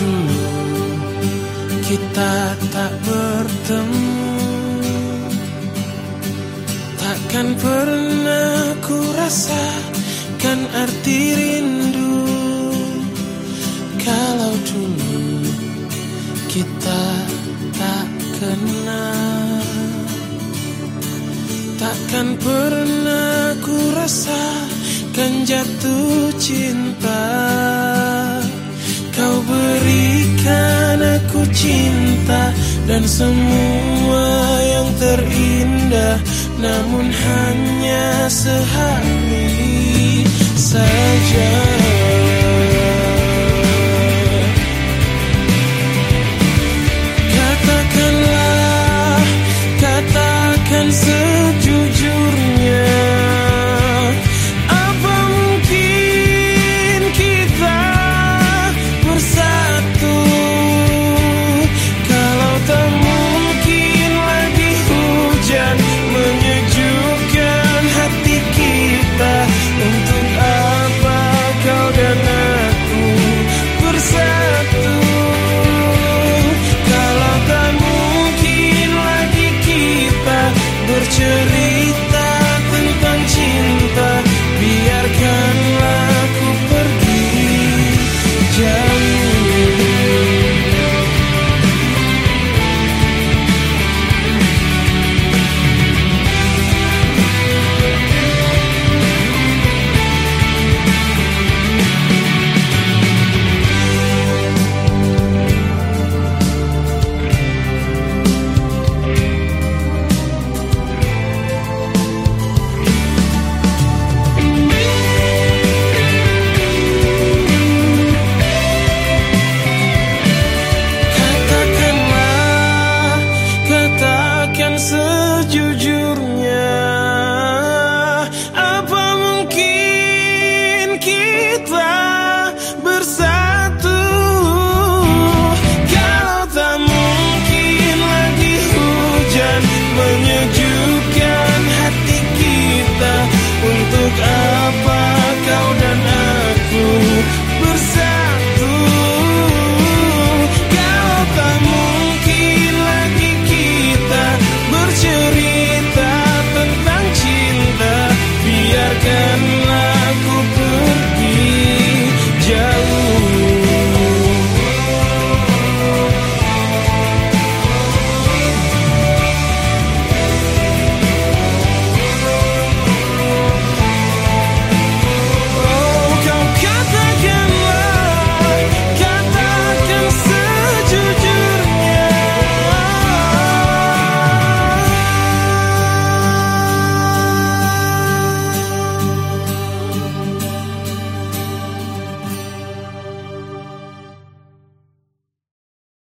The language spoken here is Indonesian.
dulu kita tak bertemu. Takkan pernah ku rasakan arti rindu. Kalau dulu kita tak kenal. Takkan pernah ku rasakan jatuh cinta. Kau ber berikan aku cinta dan semua yang terindah namun hanya sehari saja